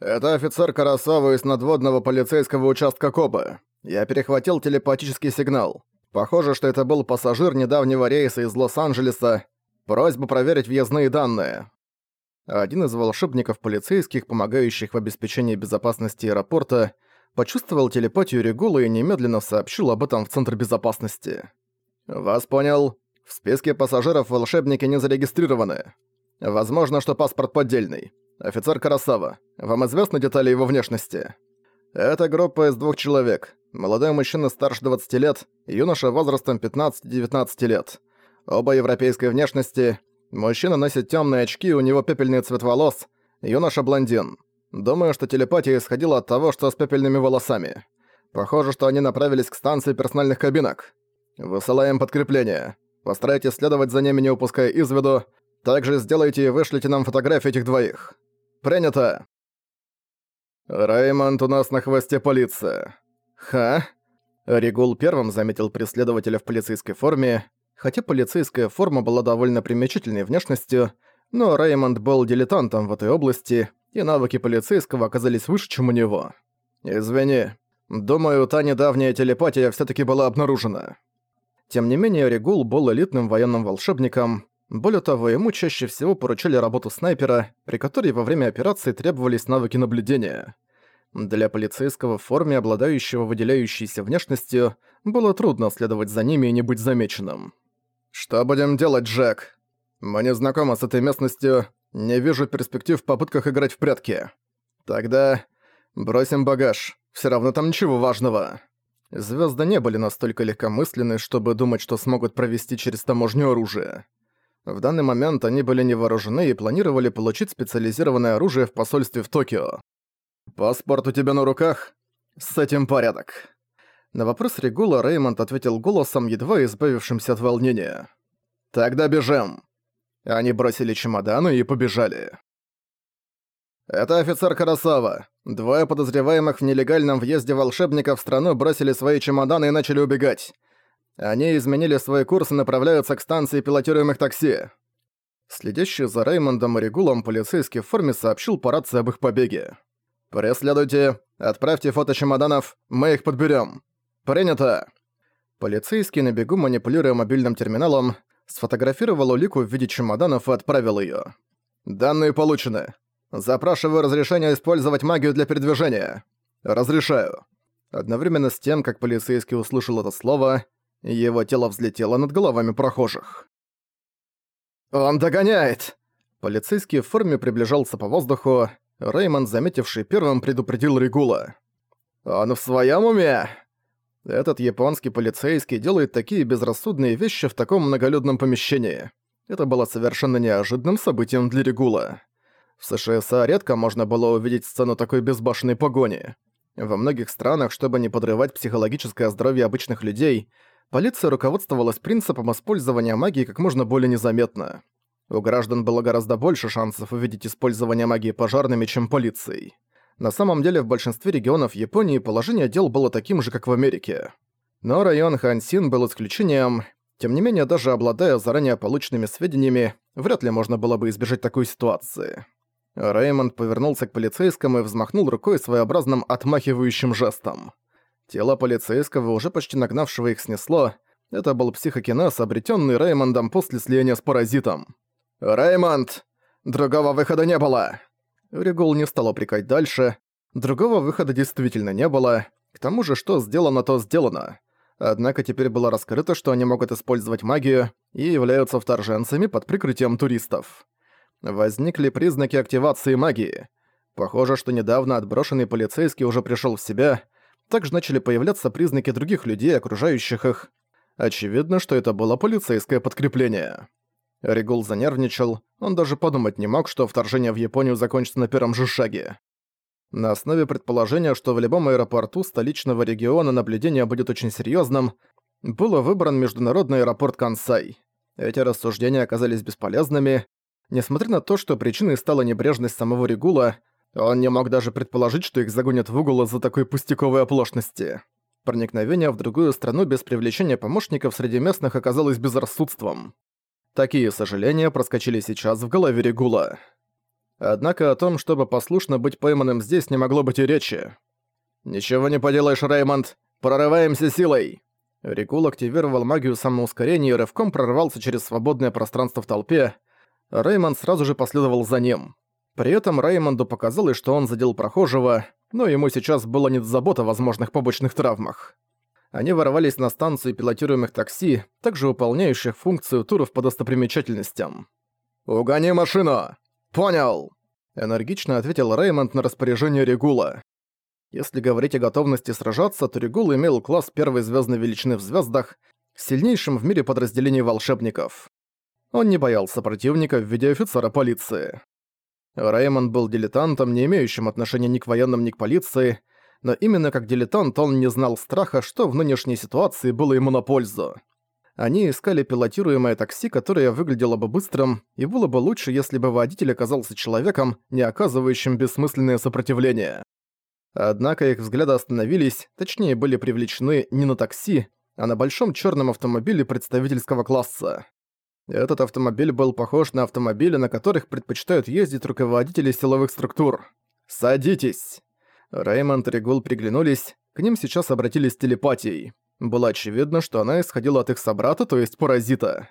«Это офицер Карасова из надводного полицейского участка Кобы. Я перехватил телепатический сигнал. Похоже, что это был пассажир недавнего рейса из Лос-Анджелеса. Просьба проверить въездные данные». Один из волшебников полицейских, помогающих в обеспечении безопасности аэропорта, почувствовал телепатию Регула и немедленно сообщил об этом в Центр безопасности. «Вас понял. В списке пассажиров волшебники не зарегистрированы. Возможно, что паспорт поддельный. Офицер Карасава, вам известны детали его внешности? Это группа из двух человек. Молодой мужчина старше 20 лет, юноша возрастом 15-19 лет. Оба европейской внешности. Мужчина носит темные очки, у него пепельный цвет волос. Юноша блондин. Думаю, что телепатия исходила от того, что с пепельными волосами. Похоже, что они направились к станции персональных кабинок. Высылаем подкрепление. Постарайтесь следовать за ними, не упуская из виду. Также сделайте и вышлите нам фотографии этих двоих. Принято. Раймонд у нас на хвосте полиция. Ха? Регул первым заметил преследователя в полицейской форме, хотя полицейская форма была довольно примечательной внешностью, но Раймонд был дилетантом в этой области, и навыки полицейского оказались выше, чем у него. «Извини. Думаю, та недавняя телепатия всё таки была обнаружена». Тем не менее, Регул был элитным военным волшебником. Более того, ему чаще всего поручали работу снайпера, при которой во время операции требовались навыки наблюдения. Для полицейского в форме, обладающего выделяющейся внешностью, было трудно следовать за ними и не быть замеченным. «Что будем делать, Джек? Мы не знакомы с этой местностью, не вижу перспектив в попытках играть в прятки. Тогда бросим багаж, все равно там ничего важного». Звезды не были настолько легкомысленны, чтобы думать, что смогут провести через таможню оружие. В данный момент они были не вооружены и планировали получить специализированное оружие в посольстве в Токио. «Паспорт у тебя на руках? С этим порядок». На вопрос Регула Реймонд ответил голосом, едва избавившимся от волнения. «Тогда бежим». Они бросили чемоданы и побежали. «Это офицер Карасава. Двое подозреваемых в нелегальном въезде волшебников в страну бросили свои чемоданы и начали убегать. Они изменили свой курс и направляются к станции пилотируемых такси». Следящий за Реймондом и Регулом полицейский в форме сообщил по рации об их побеге. «Преследуйте, отправьте фото чемоданов, мы их подберем. Принято!» Полицейский на бегу, манипулируя мобильным терминалом, сфотографировал улику в виде чемоданов и отправил ее. «Данные получены. Запрашиваю разрешение использовать магию для передвижения. Разрешаю. Одновременно с тем, как полицейский услышал это слово, его тело взлетело над головами прохожих. «Он догоняет!» Полицейский в форме приближался по воздуху. Реймонд, заметивший первым, предупредил Регула. «Он в своем уме?» Этот японский полицейский делает такие безрассудные вещи в таком многолюдном помещении. Это было совершенно неожиданным событием для Регула. В США редко можно было увидеть сцену такой безбашенной погони. Во многих странах, чтобы не подрывать психологическое здоровье обычных людей, полиция руководствовалась принципом использования магии как можно более незаметно. У граждан было гораздо больше шансов увидеть использование магии пожарными, чем полицией. На самом деле в большинстве регионов Японии положение дел было таким же, как в Америке. Но район Хансин был исключением. Тем не менее, даже обладая заранее полученными сведениями, вряд ли можно было бы избежать такой ситуации. Реймонд повернулся к полицейскому и взмахнул рукой своеобразным отмахивающим жестом. Тело полицейского, уже почти нагнавшего их, снесло. Это был психокинез, обретенный Реймондом после слияния с паразитом. «Реймонд! Другого выхода не было!» Регул не стал упрекать дальше. Другого выхода действительно не было. К тому же, что сделано, то сделано. Однако теперь было раскрыто, что они могут использовать магию и являются вторженцами под прикрытием туристов возникли признаки активации магии. Похоже, что недавно отброшенный полицейский уже пришел в себя, также начали появляться признаки других людей, окружающих их. Очевидно, что это было полицейское подкрепление. Регул занервничал, он даже подумать не мог, что вторжение в Японию закончится на первом же шаге. На основе предположения, что в любом аэропорту столичного региона наблюдение будет очень серьезным, был выбран международный аэропорт Кансай. Эти рассуждения оказались бесполезными, Несмотря на то, что причиной стала небрежность самого Регула, он не мог даже предположить, что их загонят в угол из-за такой пустяковой оплошности. Проникновение в другую страну без привлечения помощников среди местных оказалось безрассудством. Такие сожаления проскочили сейчас в голове Регула. Однако о том, чтобы послушно быть пойманным здесь, не могло быть и речи. «Ничего не поделаешь, Реймонд! Прорываемся силой!» Рикул активировал магию самоускорения и рывком прорвался через свободное пространство в толпе. Реймонд сразу же последовал за ним. При этом Реймонду показалось, что он задел прохожего, но ему сейчас было не до забот о возможных побочных травмах. Они ворвались на станцию пилотируемых такси, также выполняющих функцию туров по достопримечательностям. «Угони машину!» «Понял!» — энергично ответил Реймонд на распоряжение Регула. Если говорить о готовности сражаться, то Регул имел класс первой звездной величины в звездах, сильнейшим в мире подразделении волшебников. Он не боялся противника в виде офицера полиции. Реймонд был дилетантом, не имеющим отношения ни к военным, ни к полиции, но именно как дилетант он не знал страха, что в нынешней ситуации было ему на пользу. Они искали пилотируемое такси, которое выглядело бы быстрым, и было бы лучше, если бы водитель оказался человеком, не оказывающим бессмысленное сопротивление. Однако их взгляды остановились, точнее были привлечены не на такси, а на большом черном автомобиле представительского класса. Этот автомобиль был похож на автомобили, на которых предпочитают ездить руководители силовых структур. «Садитесь!» Реймонд и Регул приглянулись, к ним сейчас обратились телепатией. Было очевидно, что она исходила от их собрата, то есть паразита.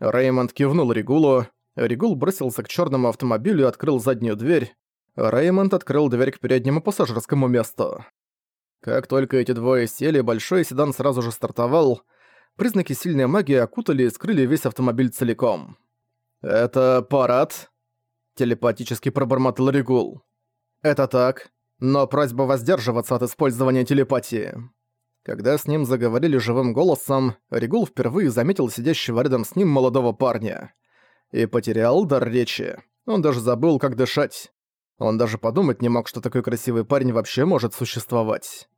Реймонд кивнул Регулу. Регул бросился к черному автомобилю и открыл заднюю дверь. Реймонд открыл дверь к переднему пассажирскому месту. Как только эти двое сели, большой седан сразу же стартовал. Признаки сильной магии окутали и скрыли весь автомобиль целиком. «Это парад?» – телепатически пробормотал Регул. «Это так, но просьба воздерживаться от использования телепатии». Когда с ним заговорили живым голосом, Регул впервые заметил сидящего рядом с ним молодого парня. И потерял дар речи. Он даже забыл, как дышать. Он даже подумать не мог, что такой красивый парень вообще может существовать.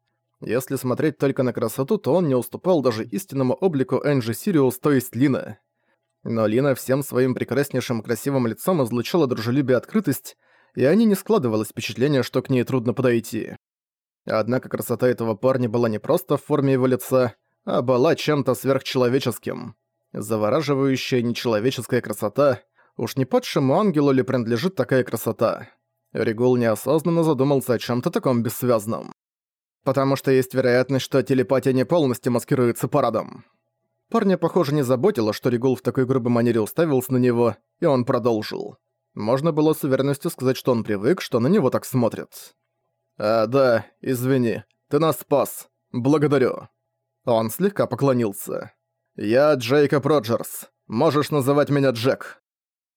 Если смотреть только на красоту, то он не уступал даже истинному облику Энджи Сириус, то есть Лина. Но Лина всем своим прекраснейшим красивым лицом излучала дружелюбие и открытость, и они не складывалось впечатление, что к ней трудно подойти. Однако красота этого парня была не просто в форме его лица, а была чем-то сверхчеловеческим. Завораживающая нечеловеческая красота. Уж не падшему ангелу ли принадлежит такая красота? Регул неосознанно задумался о чем то таком бессвязном. Потому что есть вероятность, что телепатия не полностью маскируется парадом. Парня, похоже, не заботило, что Регул в такой грубой манере уставился на него, и он продолжил. Можно было с уверенностью сказать, что он привык, что на него так смотрят. «А, да, извини, ты нас спас. Благодарю». Он слегка поклонился. «Я Джейкоб Роджерс. Можешь называть меня Джек».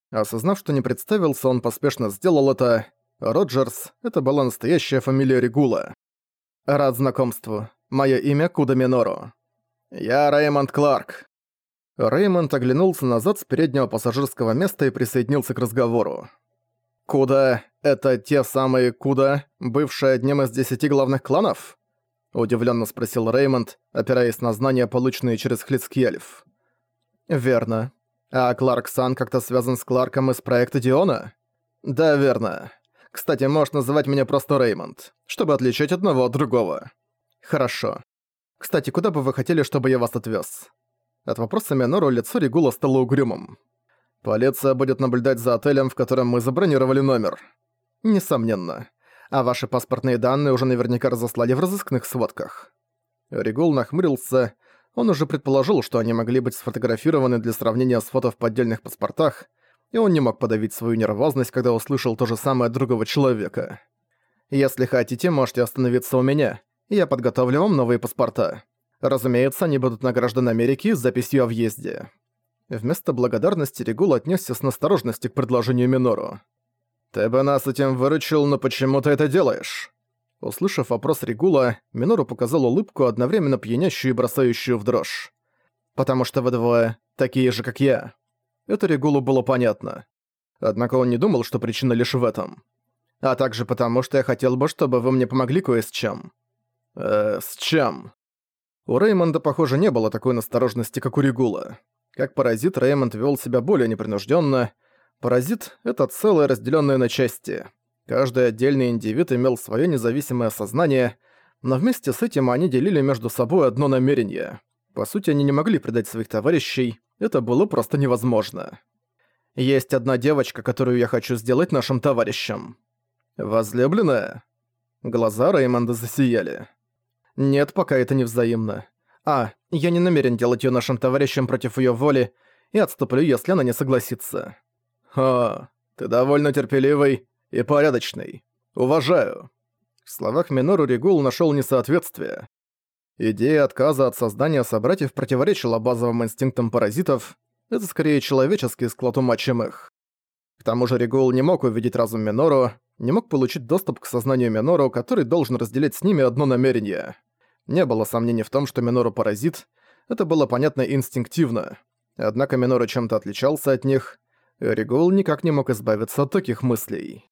Осознав, что не представился, он поспешно сделал это, Роджерс — это была настоящая фамилия Регула. Рад знакомству. Моё имя Куда Минору. Я Реймонд Кларк. Реймонд оглянулся назад с переднего пассажирского места и присоединился к разговору. «Куда? Это те самые Куда, бывшие одним из десяти главных кланов?» Удивленно спросил Реймонд, опираясь на знания, полученные через Хлицкельф. «Верно. А Кларк Сан как-то связан с Кларком из проекта Диона?» «Да, верно. Кстати, можешь называть меня просто Реймонд, чтобы отличать одного от другого. Хорошо. Кстати, куда бы вы хотели, чтобы я вас отвез? От вопроса Минору лицо Регула стало угрюмым. Полиция будет наблюдать за отелем, в котором мы забронировали номер. Несомненно. А ваши паспортные данные уже наверняка разослали в разыскных сводках. Регул нахмурился. Он уже предположил, что они могли быть сфотографированы для сравнения с фото в поддельных паспортах, и он не мог подавить свою нервозность, когда услышал то же самое от другого человека. «Если хотите, можете остановиться у меня, я подготовлю вам новые паспорта. Разумеется, они будут на граждан Америки с записью о въезде». Вместо благодарности Регул отнесся с насторожностью к предложению Минору. «Ты бы нас этим выручил, но почему ты это делаешь?» Услышав вопрос Регула, Минору показал улыбку, одновременно пьянящую и бросающую в дрожь. «Потому что вы двое такие же, как я. Это Регулу было понятно. Однако он не думал, что причина лишь в этом. А также потому, что я хотел бы, чтобы вы мне помогли кое с чем. Э, с чем? У Реймонда, похоже, не было такой настороженности, как у Регула. Как паразит, Реймонд вел себя более непринужденно. Паразит — это целое, разделенное на части. Каждый отдельный индивид имел свое независимое сознание, но вместе с этим они делили между собой одно намерение. По сути, они не могли предать своих товарищей, это было просто невозможно. Есть одна девочка, которую я хочу сделать нашим товарищем. Возлюбленная? Глаза Реймонда засияли. Нет, пока это не взаимно. А, я не намерен делать её нашим товарищем против её воли и отступлю, если она не согласится. Ха, ты довольно терпеливый и порядочный. Уважаю. В словах Минору Ригул нашёл несоответствие. Идея отказа от создания собратьев противоречила базовым инстинктам паразитов, это скорее человеческий склад ума, чем их. К тому же Ригул не мог увидеть разум Минору, не мог получить доступ к сознанию Минору, который должен разделять с ними одно намерение. Не было сомнений в том, что Минору паразит, это было понятно инстинктивно. Однако Минору чем-то отличался от них, и Ригул никак не мог избавиться от таких мыслей.